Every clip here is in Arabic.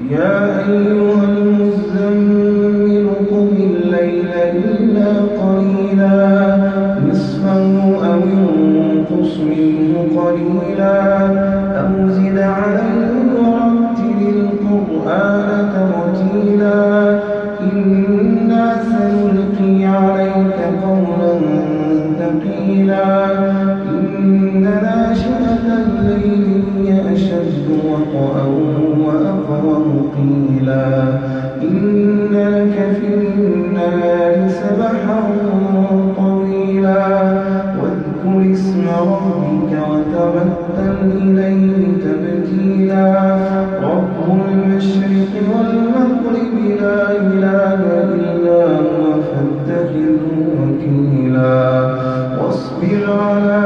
يا أيها المزمل قم الليل إلا قليلا نصفه أو انقص منه قليلا أو زد عليه ورتب القرآن ترتيلا إنا سنلقي عليك قولا ثقيلا إن ناشئة الليل هي أشد وطأ قتيلا إن لك في النار سبحا طويلا. واذكر اسم ربك وتبتل إليه تبتيلا رب المشرق والمغرب لا إله إلا هو فاتخذه وكيلا. واصبر على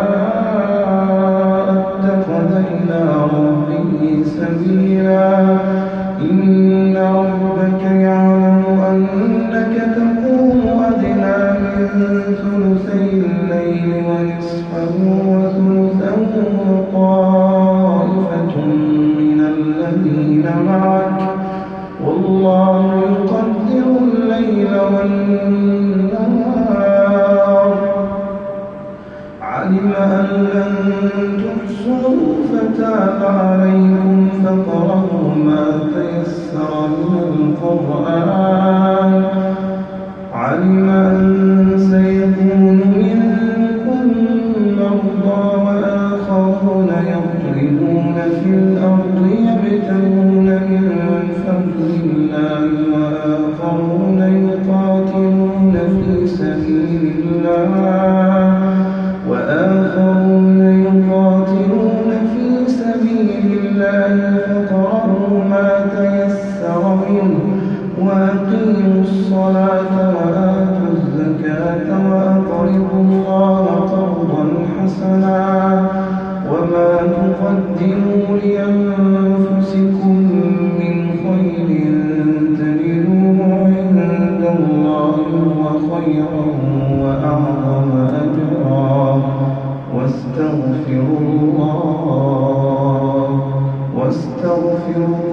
والله يقدر الليل والنهار. علم أن لن تحصروا فتاب عليكم فقرأوا ما تيسر من القرآن. لله واستغفروا الله واستغفروا